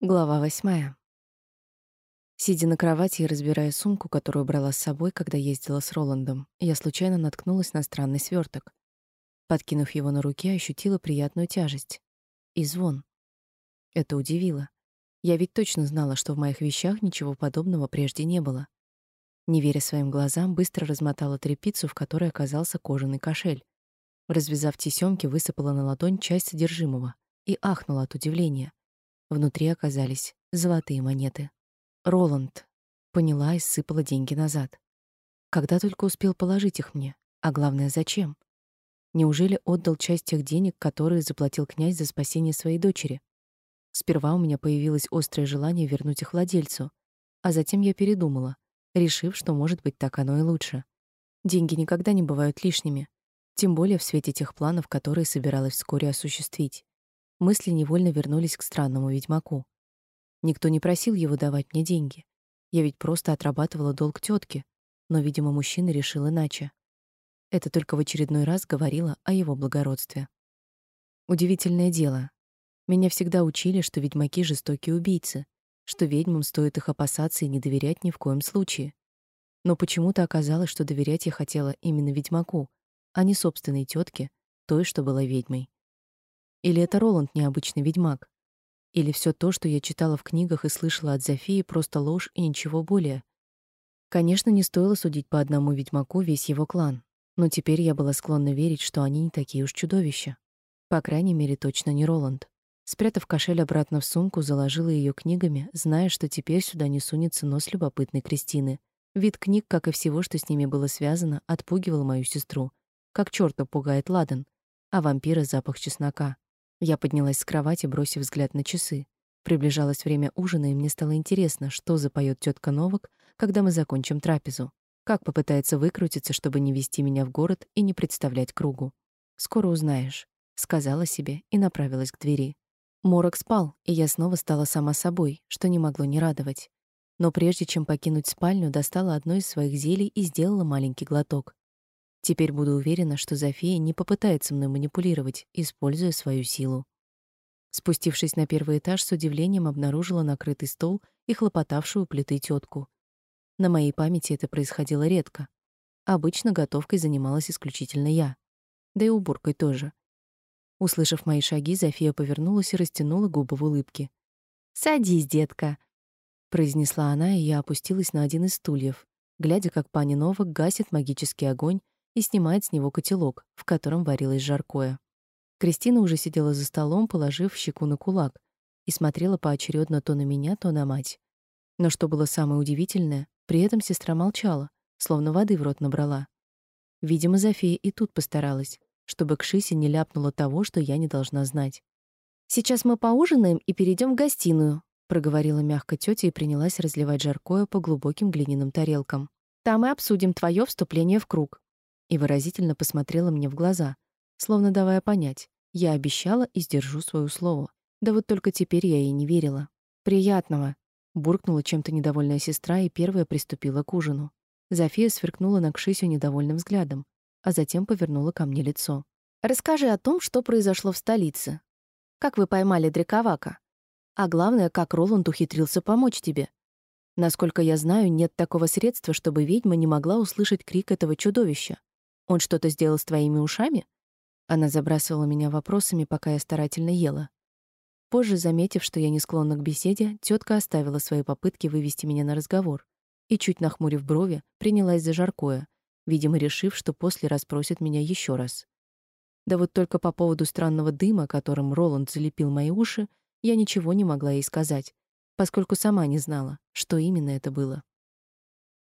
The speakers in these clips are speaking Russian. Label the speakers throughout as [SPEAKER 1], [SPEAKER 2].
[SPEAKER 1] Глава восьмая. Сидя на кровати и разбирая сумку, которую брала с собой, когда ездила с Роландом, я случайно наткнулась на странный сверток. Подкинув его на руке, ощутила приятную тяжесть и звон. Это удивило. Я ведь точно знала, что в моих вещах ничего подобного прежде не было. Не веря своим глазам, быстро размотала тряпицу, в которой оказался кожаный кошель. Развязав тесёмки, высыпала на ладонь часть содержимого и ахнула от удивления. Внутри оказались золотые монеты. Роланд. Поняла и сыпала деньги назад. Когда только успел положить их мне, а главное, зачем? Неужели отдал часть тех денег, которые заплатил князь за спасение своей дочери? Сперва у меня появилось острое желание вернуть их владельцу, а затем я передумала, решив, что, может быть, так оно и лучше. Деньги никогда не бывают лишними, тем более в свете тех планов, которые собиралась вскоре осуществить. Мысли невольно вернулись к странному ведьмаку. Никто не просил его давать мне деньги. Я ведь просто отрабатывала долг тетке, но, видимо, мужчина решил иначе. Это только в очередной раз говорило о его благородстве. Удивительное дело. Меня всегда учили, что ведьмаки жестокие убийцы, что ведьмам стоит их опасаться и не доверять ни в коем случае. Но почему-то оказалось, что доверять я хотела именно ведьмаку, а не собственной тетке, той, что была ведьмой. Или это Роланд необычный ведьмак? Или все то, что я читала в книгах и слышала от Зофии, просто ложь и ничего более? Конечно, не стоило судить по одному ведьмаку весь его клан, но теперь я была склонна верить, что они не такие уж чудовища. По крайней мере, точно не Роланд. Спрятав кошель обратно в сумку, заложила ее книгами, зная, что теперь сюда не сунется нос любопытной Кристины. Вид книг, как и всего, что с ними было связано, отпугивал мою сестру, как чёрта пугает ладан, а вампира запах чеснока. Я поднялась с кровати, бросив взгляд на часы. Приближалось время ужина, и мне стало интересно, что запоет тетка Новак, когда мы закончим трапезу. Как попытается выкрутиться, чтобы не вести меня в город и не представлять кругу. Скоро узнаешь, сказала себе и направилась к двери. Морок спал, и я снова стала сама собой, что не могло не радовать. Но прежде чем покинуть спальню, достала одно из своих зелий и сделала маленький глоток. Теперь буду уверена, что Зофия не попытается мной манипулировать, используя свою силу. Спустившись на первый этаж, с удивлением обнаружила накрытый стол и хлопотавшую плиты тетку. На моей памяти это происходило редко. Обычно готовкой занималась исключительно я. Да и уборкой тоже. Услышав мои шаги, Зофия повернулась и растянула губы в улыбке. «Садись, детка», — произнесла она, и я опустилась на один из стульев, глядя, как пани Новак гасит магический огонь и снимает с него котелок, в котором варилось жаркое. Кристина уже сидела за столом, положив щеку на кулак, и смотрела поочередно то на меня, то на мать. Но что было самое удивительное, при этом сестра молчала, словно воды в рот набрала. Видимо, Зофия и тут постаралась, чтобы к Шисе не ляпнула того, что я не должна знать. «Сейчас мы поужинаем и перейдем в гостиную», проговорила мягко тетя и принялась разливать жаркое по глубоким глиняным тарелкам. «Там и обсудим твое вступление в круг» и выразительно посмотрела мне в глаза, словно давая понять, я обещала и сдержу свое слово. Да вот только теперь я ей не верила. «Приятного!» — буркнула чем-то недовольная сестра и первая приступила к ужину. Зофия сверкнула на Кшисю недовольным взглядом, а затем повернула ко мне лицо. «Расскажи о том, что произошло в столице. Как вы поймали Дрековака? А главное, как Роланд ухитрился помочь тебе. Насколько я знаю, нет такого средства, чтобы ведьма не могла услышать крик этого чудовища. Он что-то сделал с твоими ушами? Она забрасывала меня вопросами, пока я старательно ела. Позже, заметив, что я не склонна к беседе, тетка оставила свои попытки вывести меня на разговор и чуть нахмурив брови, принялась за жаркое, видимо, решив, что после расспросит меня еще раз. Да вот только по поводу странного дыма, которым Роланд залепил мои уши, я ничего не могла ей сказать, поскольку сама не знала, что именно это было.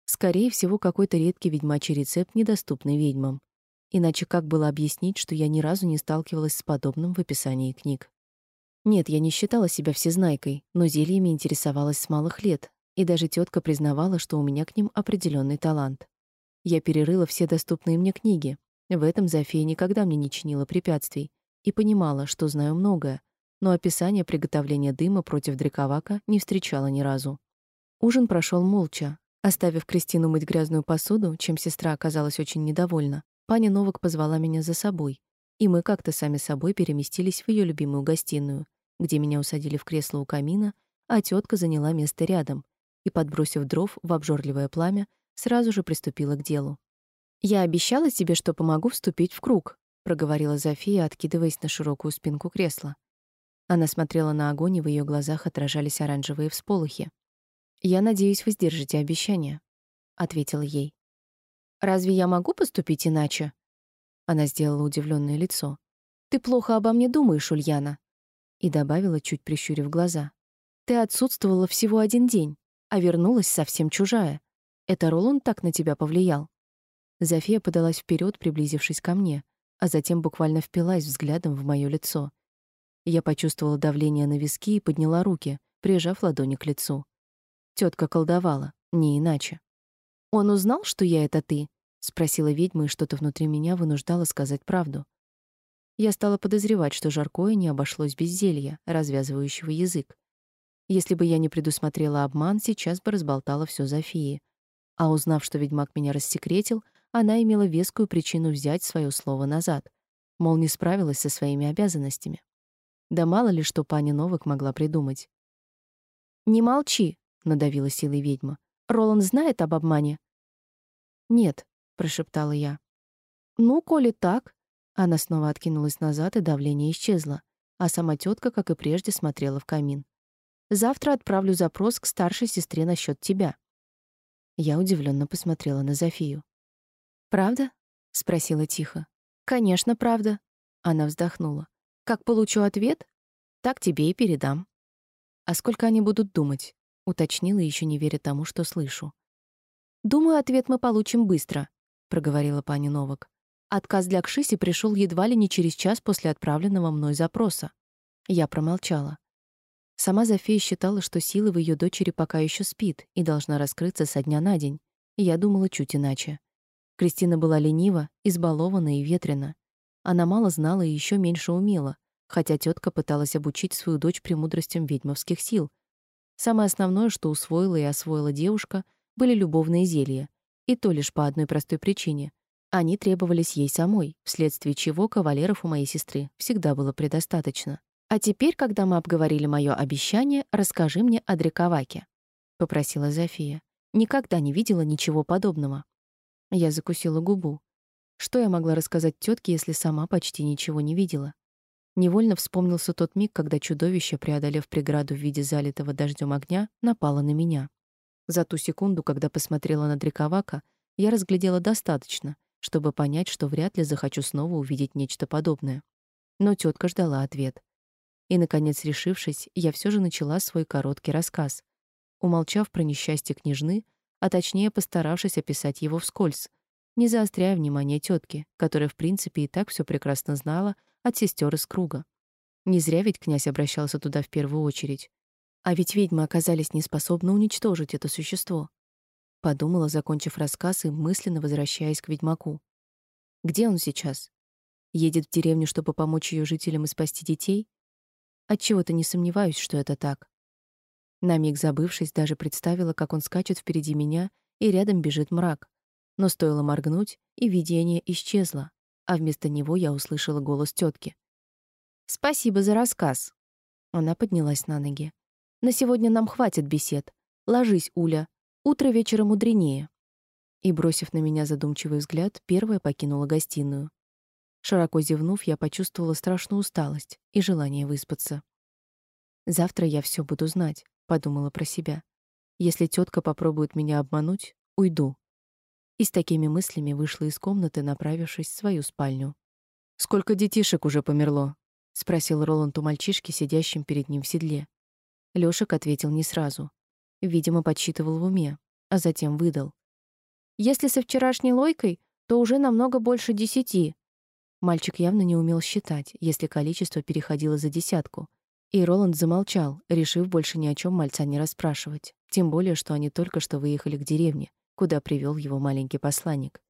[SPEAKER 1] Скорее всего, какой-то редкий ведьмачий рецепт, недоступный ведьмам. Иначе как было объяснить, что я ни разу не сталкивалась с подобным в описании книг? Нет, я не считала себя всезнайкой, но зельями интересовалась с малых лет, и даже тетка признавала, что у меня к ним определенный талант. Я перерыла все доступные мне книги. В этом Зофия никогда мне не чинила препятствий и понимала, что знаю многое, но описание приготовления дыма против дрековака не встречала ни разу. Ужин прошел молча, Оставив Кристину мыть грязную посуду, чем сестра оказалась очень недовольна, паня Новак позвала меня за собой, и мы как-то сами собой переместились в ее любимую гостиную, где меня усадили в кресло у камина, а тетка заняла место рядом и, подбросив дров в обжорливое пламя, сразу же приступила к делу. «Я обещала тебе, что помогу вступить в круг», проговорила Зофия, откидываясь на широкую спинку кресла. Она смотрела на огонь, и в ее глазах отражались оранжевые всполохи. «Я надеюсь, вы сдержите обещание», — ответила ей. «Разве я могу поступить иначе?» Она сделала удивленное лицо. «Ты плохо обо мне думаешь, Ульяна», и добавила, чуть прищурив глаза. «Ты отсутствовала всего один день, а вернулась совсем чужая. Это Роланд так на тебя повлиял?» Зофия подалась вперед, приблизившись ко мне, а затем буквально впилась взглядом в моё лицо. Я почувствовала давление на виски и подняла руки, прижав ладони к лицу. Тетка колдовала, не иначе. «Он узнал, что я — это ты?» — спросила ведьма, и что-то внутри меня вынуждало сказать правду. Я стала подозревать, что жаркое не обошлось без зелья, развязывающего язык. Если бы я не предусмотрела обман, сейчас бы разболтала все Зофии. А узнав, что ведьмак меня рассекретил, она имела вескую причину взять свое слово назад. Мол, не справилась со своими обязанностями. Да мало ли, что пани Новак могла придумать. «Не молчи», надавила силой ведьма. Роланд знает об обмане? Нет, прошептала я. Ну, коли так, она снова откинулась назад, и давление исчезло, а сама тетка, как и прежде, смотрела в камин. Завтра отправлю запрос к старшей сестре насчет тебя. Я удивленно посмотрела на Зофию. Правда? спросила тихо. Конечно, правда. Она вздохнула. Как получу ответ, так тебе и передам. А сколько они будут думать? Уточнила, еще не веря тому, что слышу. Думаю, ответ мы получим быстро, проговорила пани Новак. Отказ для Кшиси пришел едва ли не через час после отправленного мной запроса. Я промолчала. Сама Зофия считала, что сила в ее дочери пока еще спит и должна раскрыться со дня на день. Я думала чуть иначе. Кристина была ленива, избалована и ветрена. Она мало знала и еще меньше умела, хотя тетка пыталась обучить свою дочь премудростям ведьмовских сил, Самое основное, что усвоила и освоила девушка, были любовные зелья, и то лишь по одной простой причине. Они требовались ей самой, вследствие чего кавалеров у моей сестры всегда было предостаточно. «А теперь, когда мы обговорили мое обещание, расскажи мне о Дрековаке», — попросила Зофия. «Никогда не видела ничего подобного». Я закусила губу. Что я могла рассказать тетке, если сама почти ничего не видела? Невольно вспомнился тот миг, когда чудовище, преодолев преграду в виде залитого дождем огня, напало на меня. За ту секунду, когда посмотрела на Дриковака, я разглядела достаточно, чтобы понять, что вряд ли захочу снова увидеть нечто подобное. Но тетка ждала ответ. И, наконец, решившись, я все же начала свой короткий рассказ, умолчав про несчастье княжны, а точнее постаравшись описать его вскользь, не заостряя внимание тетки, которая, в принципе, и так все прекрасно знала от сестер из круга. Не зря ведь князь обращался туда в первую очередь. А ведь ведьмы оказались неспособны уничтожить это существо. Подумала, закончив рассказ и мысленно возвращаясь к ведьмаку. Где он сейчас? Едет в деревню, чтобы помочь ее жителям и спасти детей? Отчего-то не сомневаюсь, что это так. На миг забывшись, даже представила, как он скачет впереди меня, и рядом бежит мрак. Но стоило моргнуть, и видение исчезло а вместо него я услышала голос тетки. «Спасибо за рассказ». Она поднялась на ноги. «На сегодня нам хватит бесед. Ложись, Уля. Утро вечера мудренее». И, бросив на меня задумчивый взгляд, первая покинула гостиную. Широко зевнув, я почувствовала страшную усталость и желание выспаться. «Завтра я все буду знать», — подумала про себя. «Если тетка попробует меня обмануть, уйду, и с такими мыслями вышла из комнаты, направившись в свою спальню. «Сколько детишек уже померло?» — спросил Роланд у мальчишки, сидящим перед ним в седле. Лёшек ответил не сразу. Видимо, подсчитывал в уме, а затем выдал. «Если со вчерашней лойкой, то уже намного больше десяти». Мальчик явно не умел считать, если количество переходило за десятку. И Роланд замолчал, решив больше ни о чем мальца не расспрашивать. Тем более, что они только что выехали к деревне, куда привел его маленький посланник.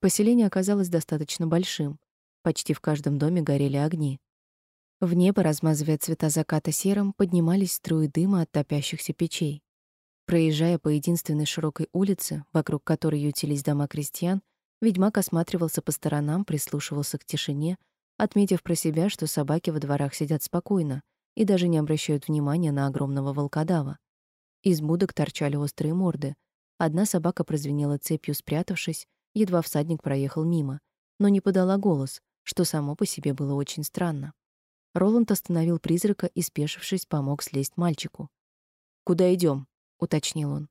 [SPEAKER 1] Поселение оказалось достаточно большим. Почти в каждом доме горели огни. В небо, размазывая цвета заката серым, поднимались струи дыма от топящихся печей. Проезжая по единственной широкой улице, вокруг которой ютились дома крестьян, ведьмак осматривался по сторонам, прислушивался к тишине, отметив про себя, что собаки во дворах сидят спокойно, и даже не обращают внимания на огромного волкодава. Из будок торчали острые морды. Одна собака прозвенела цепью, спрятавшись, едва всадник проехал мимо, но не подала голос, что само по себе было очень странно. Роланд остановил призрака и, спешившись, помог слезть мальчику. «Куда идем? уточнил он.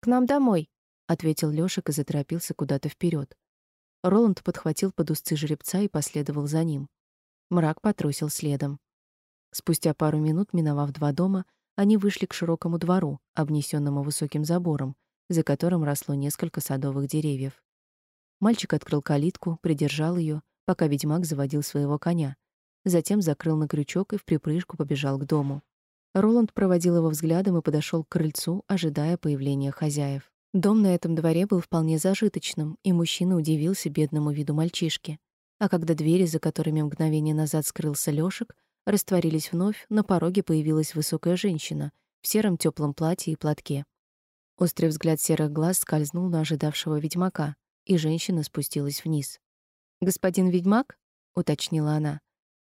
[SPEAKER 2] «К нам домой», —
[SPEAKER 1] ответил Лёшек и заторопился куда-то вперед. Роланд подхватил под узцы жеребца и последовал за ним. Мрак потрусил следом. Спустя пару минут, миновав два дома, они вышли к широкому двору, обнесенному высоким забором, за которым росло несколько садовых деревьев. Мальчик открыл калитку, придержал ее, пока ведьмак заводил своего коня, затем закрыл на крючок и в припрыжку побежал к дому. Роланд проводил его взглядом и подошел к крыльцу, ожидая появления хозяев. Дом на этом дворе был вполне зажиточным, и мужчина удивился бедному виду мальчишки. А когда двери, за которыми мгновение назад скрылся Лёшек, растворились вновь, на пороге появилась высокая женщина в сером теплом платье и платке. Острый взгляд серых глаз скользнул на ожидавшего ведьмака, и женщина спустилась вниз. «Господин ведьмак?» — уточнила она,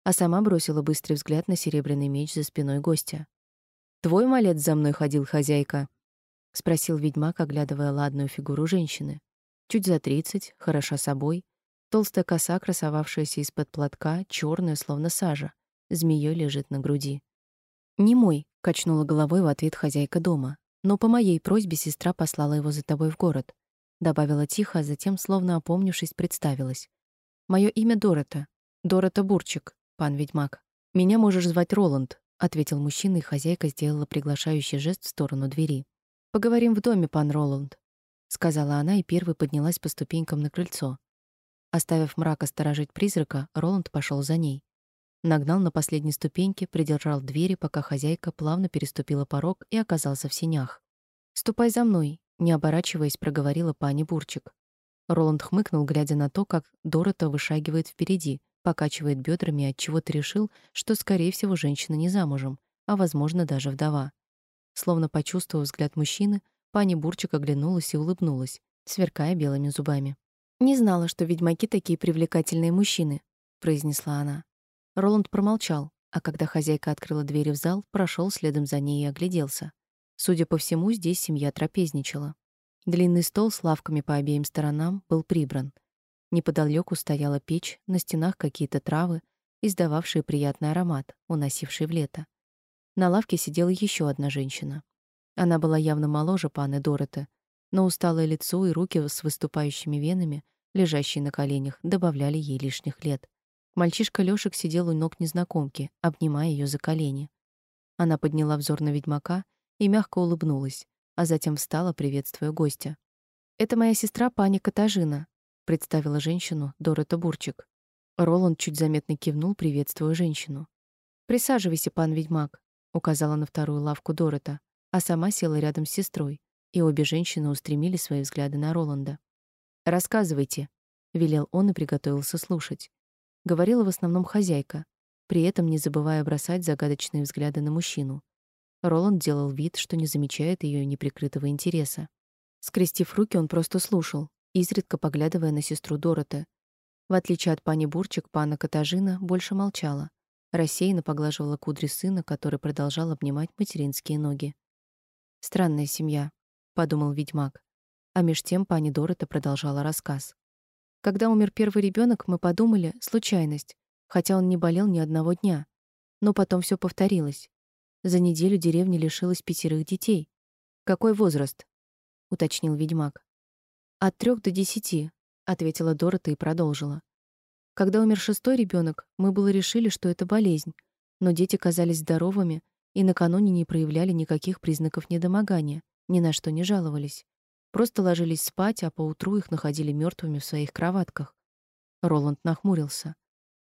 [SPEAKER 1] а сама бросила быстрый взгляд на серебряный меч за спиной гостя. «Твой малец за мной ходил, хозяйка?» — спросил ведьмак, оглядывая ладную фигуру женщины. Чуть за тридцать, хороша собой, толстая коса, красовавшаяся из-под платка, черная, словно сажа, змеей лежит на груди. «Не мой», — качнула головой в ответ хозяйка дома. «Но по моей просьбе сестра послала его за тобой в город», — добавила тихо, а затем, словно опомнившись, представилась. «Мое имя Дорота. Дорота Бурчик, пан ведьмак. Меня можешь звать Роланд», — ответил мужчина, и хозяйка сделала приглашающий жест в сторону двери. Поговорим в доме, пан Роланд, сказала она и первой поднялась по ступенькам на крыльцо. Оставив мрака сторожить призрака, Роланд пошел за ней. Нагнал на последней ступеньке, придержал двери, пока хозяйка плавно переступила порог и оказался в сенях. "Ступай за мной", не оборачиваясь, проговорила пани Бурчик. Роланд хмыкнул, глядя на то, как Дорота вышагивает впереди, покачивает бедрами отчего-то решил, что скорее всего женщина не замужем, а возможно даже вдова. Словно почувствовав взгляд мужчины, пани Бурчик оглянулась и улыбнулась, сверкая белыми зубами. «Не знала, что ведьмаки такие привлекательные мужчины», — произнесла она. Роланд промолчал, а когда хозяйка открыла двери в зал, прошел следом за ней и огляделся. Судя по всему, здесь семья трапезничала. Длинный стол с лавками по обеим сторонам был прибран. Неподалеку стояла печь, на стенах какие-то травы, издававшие приятный аромат, уносивший в лето. На лавке сидела еще одна женщина. Она была явно моложе паны Дороты, но усталое лицо и руки с выступающими венами, лежащие на коленях, добавляли ей лишних лет. Мальчишка Лёшек сидел у ног незнакомки, обнимая ее за колени. Она подняла взор на ведьмака и мягко улыбнулась, а затем встала, приветствуя гостя. «Это моя сестра пани Катажина», — представила женщину Дорота Бурчик. Роланд чуть заметно кивнул, приветствуя женщину. «Присаживайся, пан ведьмак указала на вторую лавку Дорота, а сама села рядом с сестрой, и обе женщины устремили свои взгляды на Роланда. "Рассказывайте", велел он и приготовился слушать. Говорила в основном хозяйка, при этом не забывая бросать загадочные взгляды на мужчину. Роланд делал вид, что не замечает ее неприкрытого интереса. Скрестив руки, он просто слушал, изредка поглядывая на сестру Дороты. В отличие от пани Бурчик, пана Катажина больше молчала, рассеянно поглаживала кудри сына, который продолжал обнимать материнские ноги. «Странная семья», — подумал ведьмак. А меж тем пани Дорота продолжала рассказ. «Когда умер первый ребенок, мы подумали, случайность, хотя он не болел ни одного дня. Но потом все повторилось. За неделю деревня лишилась пятерых детей. Какой возраст?» — уточнил ведьмак. «От трех до десяти», — ответила Дорота и продолжила. Когда умер шестой ребенок, мы было решили, что это болезнь, но дети казались здоровыми и накануне не проявляли никаких признаков недомогания, ни на что не жаловались. Просто ложились спать, а поутру их находили мертвыми в своих кроватках. Роланд нахмурился.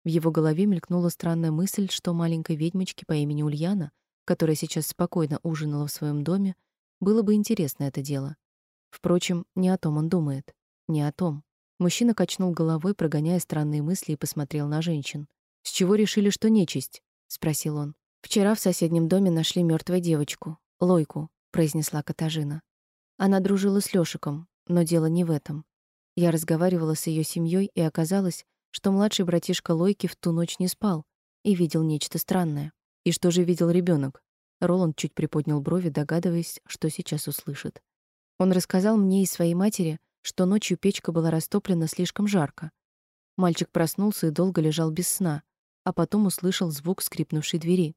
[SPEAKER 1] В его голове мелькнула странная мысль, что маленькой ведьмочке по имени Ульяна, которая сейчас спокойно ужинала в своем доме, было бы интересно это дело. Впрочем, не о том он думает. Не о том. Мужчина качнул головой, прогоняя странные мысли, и посмотрел на женщин. «С чего решили, что нечисть?» — спросил он. «Вчера в соседнем доме нашли мертвую девочку, Лойку», — произнесла Катажина. Она дружила с Лёшиком, но дело не в этом. Я разговаривала с ее семьей, и оказалось, что младший братишка Лойки в ту ночь не спал и видел нечто странное. И что же видел ребенок? Роланд чуть приподнял брови, догадываясь, что сейчас услышит. Он рассказал мне и своей матери, что ночью печка была растоплена слишком жарко. Мальчик проснулся и долго лежал без сна, а потом услышал звук скрипнувшей двери.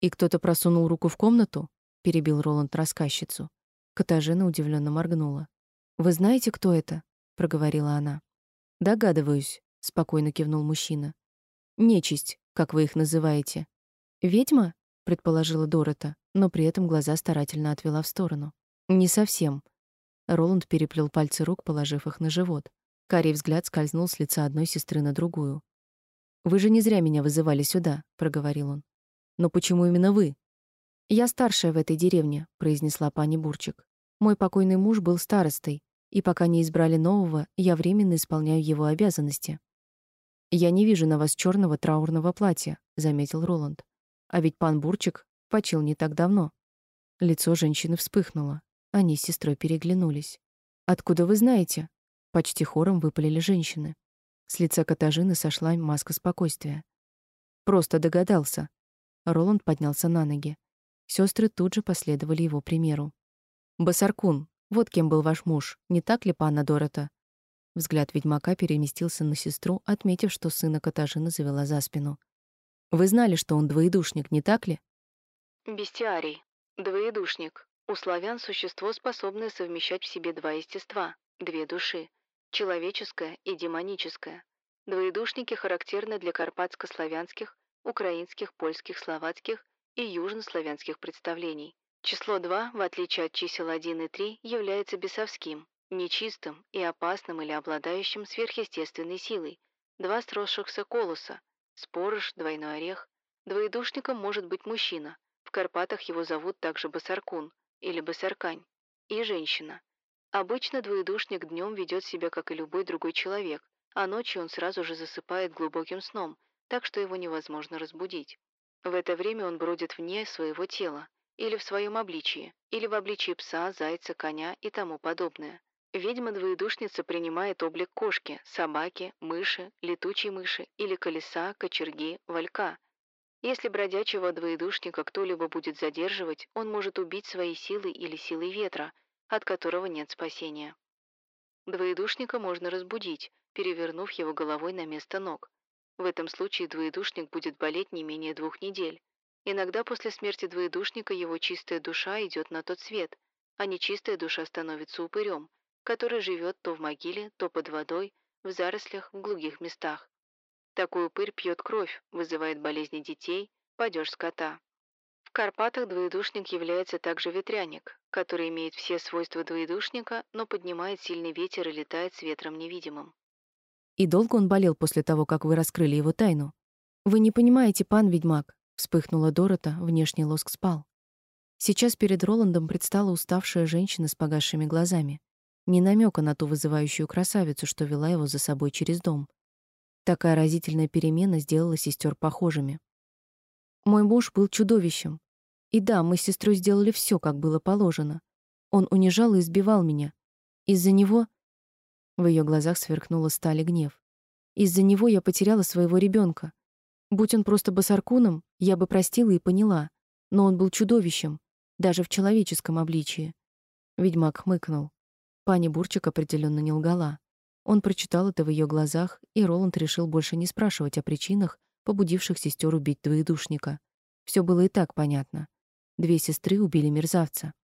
[SPEAKER 1] «И кто-то просунул руку в комнату?» — перебил Роланд рассказчицу. Катажина удивленно моргнула. «Вы знаете, кто это?» — проговорила она. «Догадываюсь», — спокойно кивнул мужчина. «Нечисть, как вы их называете». «Ведьма?» — предположила Дорота, но при этом глаза старательно отвела в сторону. «Не совсем». Роланд переплел пальцы рук, положив их на живот. Карий взгляд скользнул с лица одной сестры на другую. Вы же не зря меня вызывали сюда, проговорил он. Но почему именно вы? Я старшая в этой деревне, произнесла пани Бурчик. Мой покойный муж был старостой, и пока не избрали нового, я временно исполняю его обязанности. Я не вижу на вас черного траурного платья, заметил Роланд. А ведь пан Бурчик почил не так давно. Лицо женщины вспыхнуло. Они с сестрой переглянулись. Откуда вы знаете? Почти хором выпалили женщины. С лица Катажины сошла маска спокойствия. Просто догадался. Роланд поднялся на ноги. Сестры тут же последовали его примеру. Басаркун, вот кем был ваш муж, не так ли, панна Дорота? Взгляд ведьмака переместился на сестру, отметив, что сына Катажины завела за спину. Вы знали, что он двоедушник, не так ли?
[SPEAKER 2] Бестиарий. Двоедушник. У славян существо, способное совмещать в себе два естества, две души человеческое и демоническое. Двоедушники характерны для карпатско-славянских, украинских, польских, словацких и южнославянских представлений. Число 2, в отличие от чисел 1 и 3, является бесовским, нечистым и опасным или обладающим сверхъестественной силой. Два сросшихся колоса, спорыш, двойной орех. Двоедушником может быть мужчина, в Карпатах его зовут также басаркун или басаркань, и женщина. Обычно двоедушник днем ведет себя, как и любой другой человек, а ночью он сразу же засыпает глубоким сном, так что его невозможно разбудить. В это время он бродит вне своего тела, или в своем обличии, или в обличии пса, зайца, коня и тому подобное. Ведьма-двоедушница принимает облик кошки, собаки, мыши, летучей мыши или колеса, кочерги, валька. Если бродячего двоедушника кто-либо будет задерживать, он может убить своей силой или силой ветра – от которого нет спасения. Двоедушника можно разбудить, перевернув его головой на место ног. В этом случае двоедушник будет болеть не менее двух недель. Иногда после смерти двоедушника его чистая душа идет на тот свет, а нечистая душа становится упырем, который живет то в могиле, то под водой, в зарослях, в глухих местах. Такой упырь пьет кровь, вызывает болезни детей, падеж скота. В Карпатах двоедушник является также ветряник, который имеет все свойства двоедушника, но поднимает сильный ветер и летает с ветром невидимым.
[SPEAKER 1] И долго он болел после того, как вы раскрыли его тайну? Вы не понимаете, пан ведьмак, вспыхнула Дорота, внешний лоск спал. Сейчас перед Роландом предстала уставшая женщина с погасшими глазами, ни намека на ту вызывающую красавицу, что вела его за собой через дом. Такая разительная перемена сделала сестер похожими. Мой муж был чудовищем. И да, мы с сестрой сделали все, как было положено. Он унижал и избивал меня. Из-за него в ее глазах сверкнула сталь и гнев. Из-за него я потеряла своего ребенка. Будь он просто басаркуном, я бы простила и поняла, но он был чудовищем, даже в человеческом обличии. Ведьмак хмыкнул. Пани Бурчик определенно не лгала. Он прочитал это в ее глазах, и Роланд решил больше не спрашивать о причинах, побудивших сестер убить двоедушника. Все было и так понятно. Две сестры убили мерзавца.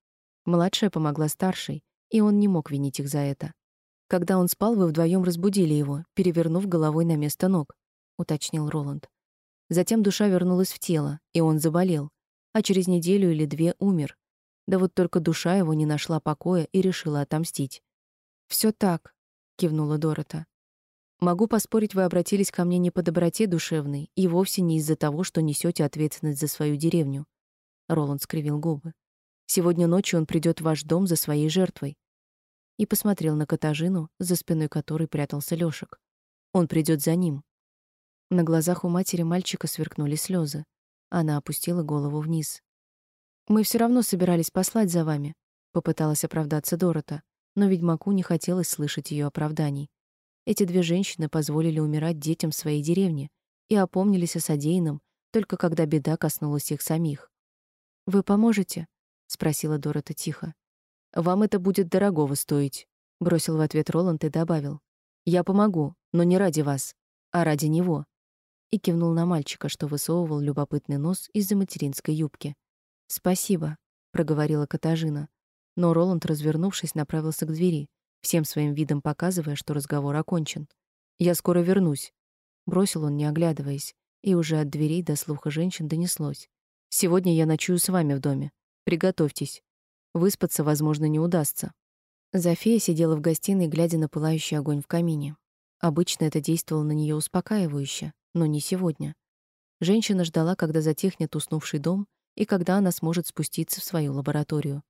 [SPEAKER 1] Младшая помогла старшей, и он не мог винить их за это. Когда он спал, вы вдвоем разбудили его, перевернув головой на место ног, уточнил Роланд. Затем душа вернулась в тело, и он заболел, а через неделю или две умер. Да вот только душа его не нашла покоя и решила отомстить. Все так, кивнула Дорота. Могу поспорить, вы обратились ко мне не по доброте душевной и вовсе не из-за того, что несете ответственность за свою деревню. Роланд скривил губы. Сегодня ночью он придет в ваш дом за своей жертвой. И посмотрел на Катажину, за спиной которой прятался Лёшек. Он придет за ним. На глазах у матери мальчика сверкнули слезы. Она опустила голову вниз. Мы все равно собирались послать за вами, попыталась оправдаться Дорота, но ведьмаку не хотелось слышать ее оправданий. Эти две женщины позволили умирать детям своей деревне и опомнились о содеянном, только когда беда коснулась их самих. «Вы поможете?» — спросила Дорота тихо. «Вам это будет дорогого стоить», — бросил в ответ Роланд и добавил. «Я помогу, но не ради вас, а ради него». И кивнул на мальчика, что высовывал любопытный нос из-за материнской юбки. «Спасибо», — проговорила Катажина. Но Роланд, развернувшись, направился к двери, всем своим видом показывая, что разговор окончен. «Я скоро вернусь», — бросил он, не оглядываясь, и уже от дверей до слуха женщин донеслось. «Сегодня я ночую с вами в доме. Приготовьтесь. Выспаться, возможно, не удастся». Зофия сидела в гостиной, глядя на пылающий огонь в камине. Обычно это действовало на нее успокаивающе, но не сегодня. Женщина ждала, когда затихнет уснувший дом и когда она сможет спуститься в свою лабораторию.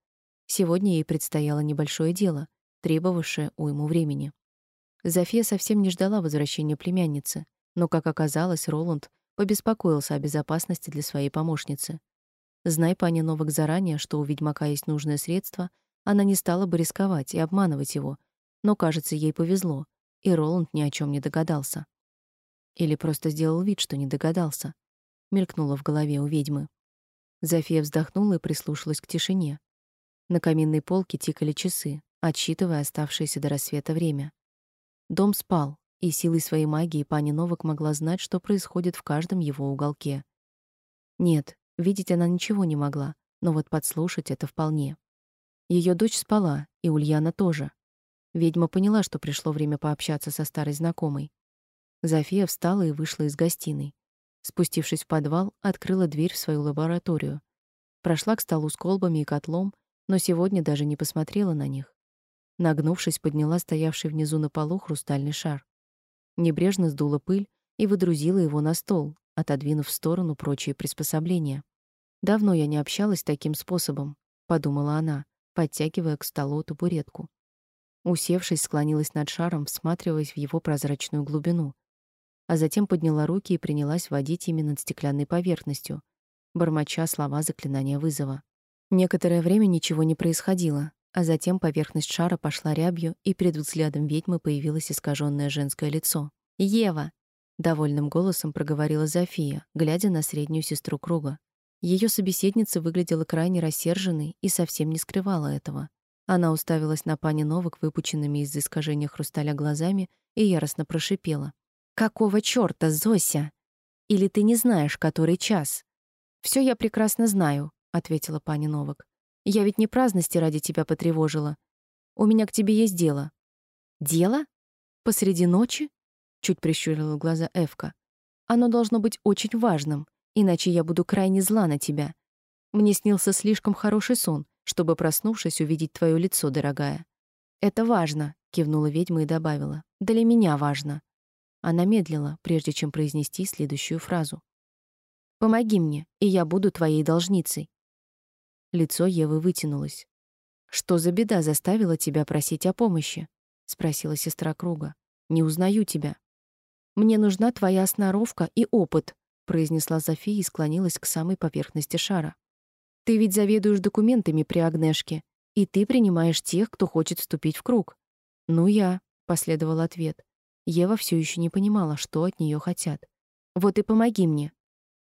[SPEAKER 1] Сегодня ей предстояло небольшое дело, требовавшее уйму времени. Зофия совсем не ждала возвращения племянницы, но, как оказалось, Роланд побеспокоился о безопасности для своей помощницы. Зная пани Новак заранее, что у ведьмака есть нужное средство, она не стала бы рисковать и обманывать его, но, кажется, ей повезло, и Роланд ни о чем не догадался. Или просто сделал вид, что не догадался. Мелькнуло в голове у ведьмы. Зофия вздохнула и прислушалась к тишине. На каминной полке тикали часы, отсчитывая оставшееся до рассвета время. Дом спал, и силой своей магии пани Новак могла знать, что происходит в каждом его уголке. Нет, видеть она ничего не могла, но вот подслушать это вполне. Ее дочь спала, и Ульяна тоже. Ведьма поняла, что пришло время пообщаться со старой знакомой. Зофия встала и вышла из гостиной. Спустившись в подвал, открыла дверь в свою лабораторию. Прошла к столу с колбами и котлом но сегодня даже не посмотрела на них. Нагнувшись, подняла стоявший внизу на полу хрустальный шар. Небрежно сдула пыль и выдрузила его на стол, отодвинув в сторону прочие приспособления. Давно я не общалась таким способом, подумала она, подтягивая к столу табуретку. Усевшись, склонилась над шаром, всматриваясь в его прозрачную глубину, а затем подняла руки и принялась водить ими над стеклянной поверхностью, бормоча слова заклинания вызова. Некоторое время ничего не происходило, а затем поверхность шара пошла рябью, и перед взглядом ведьмы появилось искаженное женское лицо. «Ева!» — довольным голосом проговорила Зофия, глядя на среднюю сестру круга. Ее собеседница выглядела крайне рассерженной и совсем не скрывала этого. Она уставилась на пани Новак выпученными из-за искажения хрусталя глазами и яростно прошипела. «Какого чёрта, Зося? Или ты не знаешь, который час?» «Всё я прекрасно знаю ответила пани Новак. Я ведь не праздности ради тебя потревожила. У меня к тебе есть дело. Дело? Посреди ночи? Чуть прищурила глаза Эвка. Оно должно быть очень важным, иначе я буду крайне зла на тебя. Мне снился слишком хороший сон, чтобы проснувшись увидеть твое лицо, дорогая. Это важно, кивнула ведьма и добавила. Для меня важно. Она медлила, прежде чем произнести следующую фразу. Помоги мне, и я буду твоей должницей. Лицо Евы вытянулось. Что за беда заставила тебя просить о помощи? спросила сестра Круга. Не узнаю тебя. Мне нужна твоя сноровка и опыт, произнесла Зофия и склонилась к самой поверхности шара. Ты ведь заведуешь документами при Агнешке, и ты принимаешь тех, кто хочет вступить в круг. Ну я, последовал ответ. Ева все еще не понимала, что от нее хотят. Вот и помоги мне,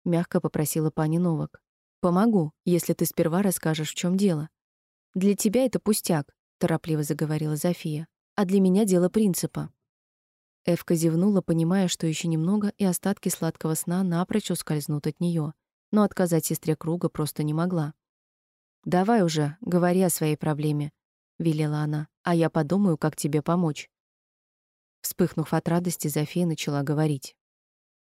[SPEAKER 1] мягко попросила пани Новак. Помогу, если ты сперва расскажешь, в чем дело. Для тебя это пустяк, торопливо заговорила Зофия. А для меня дело принципа. Эвка зевнула, понимая, что еще немного, и остатки сладкого сна напрочь ускользнут от нее, но отказать сестре Круга просто не могла. «Давай уже, говори о своей проблеме», — велела она, «а я подумаю, как тебе помочь». Вспыхнув от радости, Зофия начала говорить.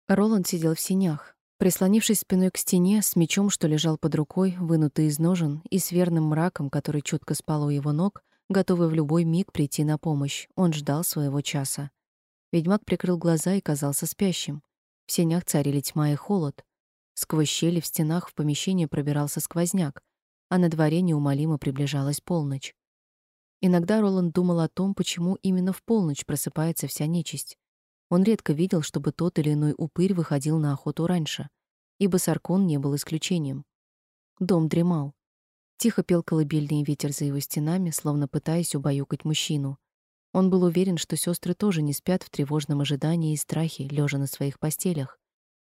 [SPEAKER 1] Роланд сидел в сенях, Прислонившись спиной к стене, с мечом, что лежал под рукой, вынутый из ножен, и с верным мраком, который чутко спал у его ног, готовый в любой миг прийти на помощь, он ждал своего часа. Ведьмак прикрыл глаза и казался спящим. В сенях царили тьма и холод. Сквозь щели в стенах в помещение пробирался сквозняк, а на дворе неумолимо приближалась полночь. Иногда Роланд думал о том, почему именно в полночь просыпается вся нечисть. Он редко видел, чтобы тот или иной упырь выходил на охоту раньше, ибо Саркон не был исключением. Дом дремал. Тихо пел колыбельный ветер за его стенами, словно пытаясь убаюкать мужчину. Он был уверен, что сестры тоже не спят в тревожном ожидании и страхе, лежа на своих постелях.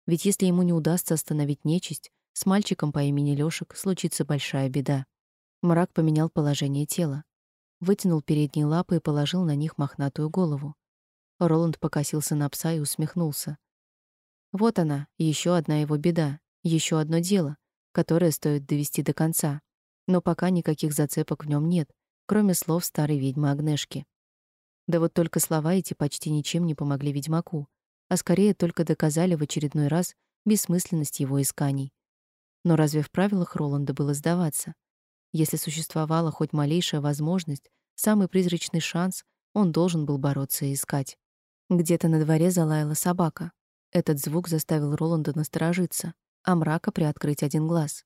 [SPEAKER 1] Ведь если ему не удастся остановить нечисть, с мальчиком по имени Лёшек случится большая беда. Мрак поменял положение тела. Вытянул передние лапы и положил на них мохнатую голову. Роланд покосился на пса и усмехнулся. Вот она, еще одна его беда, еще одно дело, которое стоит довести до конца. Но пока никаких зацепок в нем нет, кроме слов старой ведьмы Агнешки. Да вот только слова эти почти ничем не помогли ведьмаку, а скорее только доказали в очередной раз бессмысленность его исканий. Но разве в правилах Роланда было сдаваться? Если существовала хоть малейшая возможность, самый призрачный шанс, он должен был бороться и искать. Где-то на дворе залаяла собака. Этот звук заставил Роланда насторожиться, а мрака приоткрыть один глаз.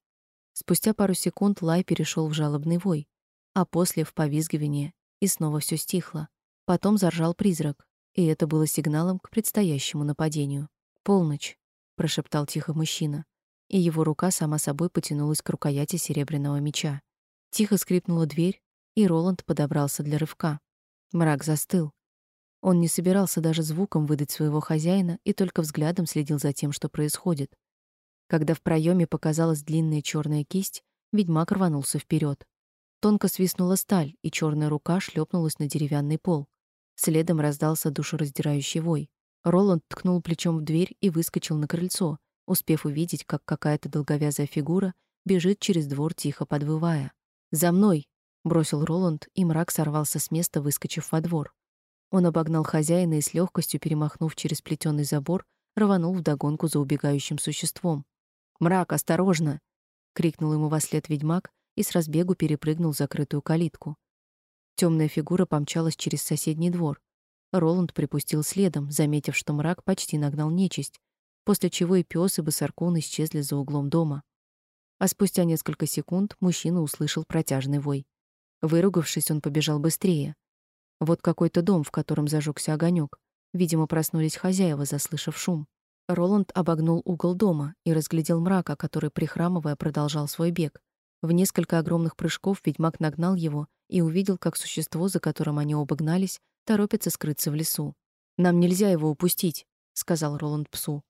[SPEAKER 1] Спустя пару секунд лай перешел в жалобный вой, а после — в повизгивание, и снова все стихло. Потом заржал призрак, и это было сигналом к предстоящему нападению. «Полночь», — прошептал тихо мужчина, и его рука сама собой потянулась к рукояти серебряного меча. Тихо скрипнула дверь, и Роланд подобрался для рывка. Мрак застыл. Он не собирался даже звуком выдать своего хозяина и только взглядом следил за тем, что происходит. Когда в проеме показалась длинная черная кисть, ведьмак рванулся вперед. Тонко свистнула сталь, и черная рука шлепнулась на деревянный пол. Следом раздался душераздирающий вой. Роланд ткнул плечом в дверь и выскочил на крыльцо, успев увидеть, как какая-то долговязая фигура бежит через двор, тихо подвывая. «За мной!» — бросил Роланд, и мрак сорвался с места, выскочив во двор. Он обогнал хозяина и с легкостью перемахнув через плетеный забор, рванул вдогонку за убегающим существом. «Мрак, осторожно!» — крикнул ему во след ведьмак и с разбегу перепрыгнул закрытую калитку. Темная фигура помчалась через соседний двор. Роланд припустил следом, заметив, что мрак почти нагнал нечисть, после чего и пес, и босаркун исчезли за углом дома а спустя несколько секунд мужчина услышал протяжный вой. Выругавшись, он побежал быстрее. Вот какой-то дом, в котором зажегся огонек. Видимо, проснулись хозяева, заслышав шум. Роланд обогнул угол дома и разглядел мрака, который, прихрамывая, продолжал свой бег. В несколько огромных прыжков ведьмак нагнал его и увидел, как существо, за которым они оба гнались, торопится скрыться в лесу. «Нам нельзя его упустить», — сказал Роланд псу.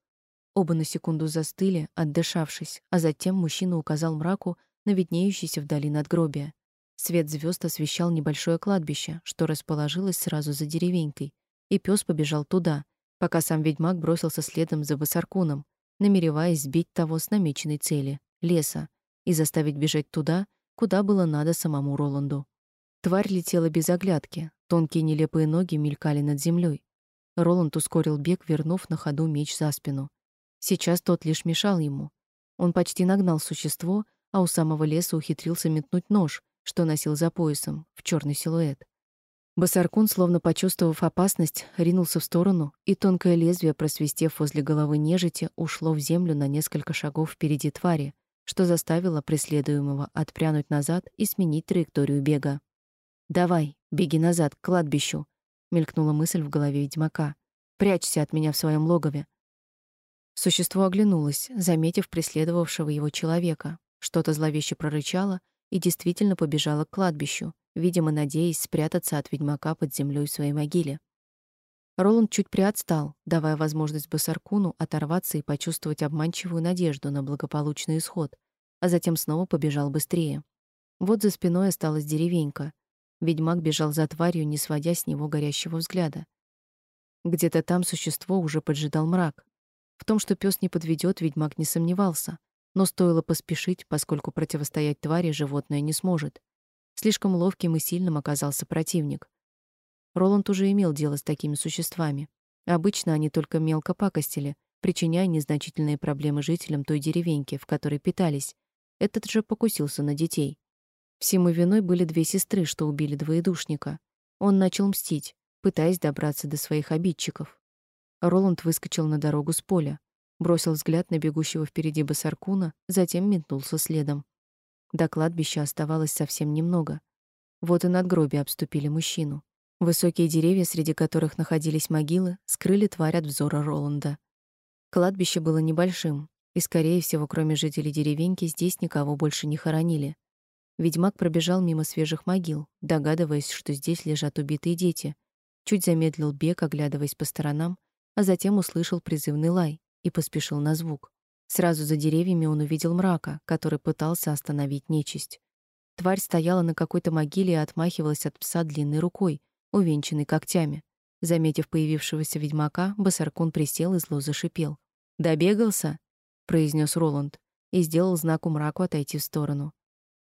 [SPEAKER 1] Оба на секунду застыли, отдышавшись, а затем мужчина указал мраку на виднеющийся вдали надгробие. Свет звезд освещал небольшое кладбище, что расположилось сразу за деревенькой, и пес побежал туда, пока сам ведьмак бросился следом за Басаркуном, намереваясь сбить того с намеченной цели — леса, и заставить бежать туда, куда было надо самому Роланду. Тварь летела без оглядки, тонкие нелепые ноги мелькали над землей. Роланд ускорил бег, вернув на ходу меч за спину. Сейчас тот лишь мешал ему. Он почти нагнал существо, а у самого леса ухитрился метнуть нож, что носил за поясом, в черный силуэт. Басаркун, словно почувствовав опасность, ринулся в сторону, и тонкое лезвие, просвистев возле головы нежити, ушло в землю на несколько шагов впереди твари, что заставило преследуемого отпрянуть назад и сменить траекторию бега. «Давай, беги назад, к кладбищу», — мелькнула мысль в голове ведьмака. «Прячься от меня в своем логове. Существо оглянулось, заметив преследовавшего его человека, что-то зловеще прорычало и действительно побежало к кладбищу, видимо, надеясь спрятаться от ведьмака под землей в своей могиле. Роланд чуть приотстал, давая возможность Басаркуну оторваться и почувствовать обманчивую надежду на благополучный исход, а затем снова побежал быстрее. Вот за спиной осталась деревенька. Ведьмак бежал за тварью, не сводя с него горящего взгляда. Где-то там существо уже поджидал мрак, в том, что пес не подведет, ведьмак не сомневался, но стоило поспешить, поскольку противостоять твари животное не сможет. Слишком ловким и сильным оказался противник. Роланд уже имел дело с такими существами. Обычно они только мелко пакостили, причиняя незначительные проблемы жителям той деревеньки, в которой питались. Этот же покусился на детей. Всему виной были две сестры, что убили двоедушника. Он начал мстить, пытаясь добраться до своих обидчиков. Роланд выскочил на дорогу с поля, бросил взгляд на бегущего впереди Басаркуна, затем метнулся следом. До кладбища оставалось совсем немного. Вот и надгробия обступили мужчину. Высокие деревья, среди которых находились могилы, скрыли тварь от взора Роланда. Кладбище было небольшим, и, скорее всего, кроме жителей деревеньки, здесь никого больше не хоронили. Ведьмак пробежал мимо свежих могил, догадываясь, что здесь лежат убитые дети. Чуть замедлил бег, оглядываясь по сторонам, а затем услышал призывный лай, и поспешил на звук. Сразу за деревьями он увидел мрака, который пытался остановить нечисть. Тварь стояла на какой-то могиле и отмахивалась от пса длинной рукой, увенчанной когтями. Заметив появившегося ведьмака, Басаркун присел и зло зашипел. «Добегался?» — произнес Роланд и сделал знак мраку отойти в сторону.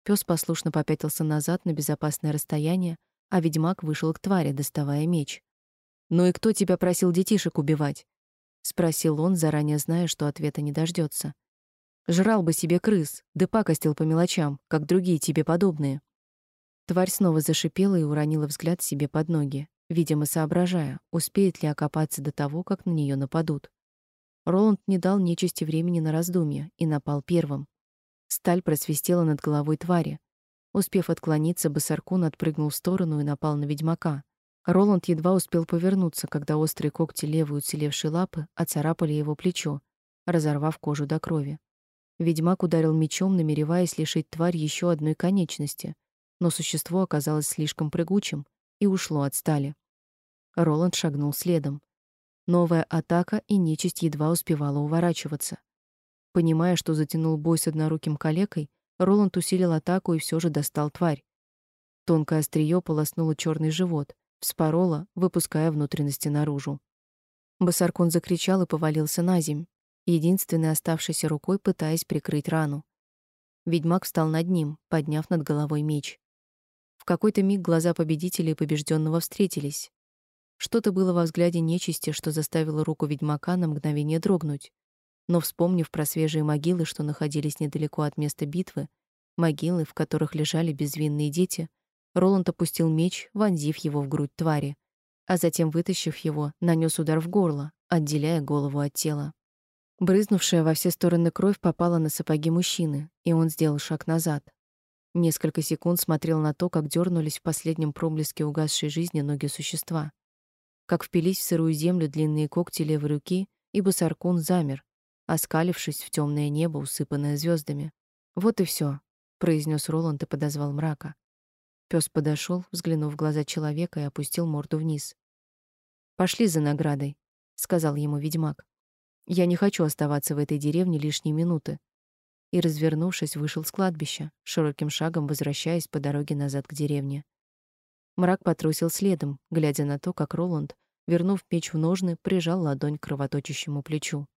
[SPEAKER 1] Пёс послушно попятился назад на безопасное расстояние, а ведьмак вышел к твари, доставая меч. «Ну и кто тебя просил детишек убивать?» — спросил он, заранее зная, что ответа не дождется. «Жрал бы себе крыс, да пакостил по мелочам, как другие тебе подобные». Тварь снова зашипела и уронила взгляд себе под ноги, видимо, соображая, успеет ли окопаться до того, как на нее нападут. Роланд не дал нечисти времени на раздумья и напал первым. Сталь просвистела над головой твари. Успев отклониться, Басаркун отпрыгнул в сторону и напал на ведьмака. Роланд едва успел повернуться, когда острые когти левой уцелевшей лапы оцарапали его плечо, разорвав кожу до крови. Ведьмак ударил мечом, намереваясь лишить тварь еще одной конечности, но существо оказалось слишком прыгучим и ушло от стали. Роланд шагнул следом. Новая атака, и нечисть едва успевала уворачиваться. Понимая, что затянул бой с одноруким калекой, Роланд усилил атаку и все же достал тварь. Тонкое острие полоснуло черный живот, вспорола, выпуская внутренности наружу. Басаркон закричал и повалился на земь, единственной оставшейся рукой пытаясь прикрыть рану. Ведьмак встал над ним, подняв над головой меч. В какой-то миг глаза победителя и побежденного встретились. Что-то было во взгляде нечисти, что заставило руку ведьмака на мгновение дрогнуть. Но вспомнив про свежие могилы, что находились недалеко от места битвы, могилы, в которых лежали безвинные дети, Роланд опустил меч, вонзив его в грудь твари, а затем, вытащив его, нанес удар в горло, отделяя голову от тела. Брызнувшая во все стороны кровь попала на сапоги мужчины, и он сделал шаг назад. Несколько секунд смотрел на то, как дернулись в последнем проблеске угасшей жизни ноги существа, как впились в сырую землю длинные когти левой руки, и Басаркун замер, оскалившись в темное небо, усыпанное звездами. Вот и все, произнес Роланд и подозвал мрака. Пес подошел, взглянув в глаза человека и опустил морду вниз. Пошли за наградой, сказал ему ведьмак. Я не хочу оставаться в этой деревне лишние минуты. И развернувшись, вышел с кладбища, широким шагом возвращаясь по дороге назад к деревне. Мрак потрусил следом, глядя на то, как Роланд, вернув меч в ножны, прижал ладонь к кровоточащему плечу.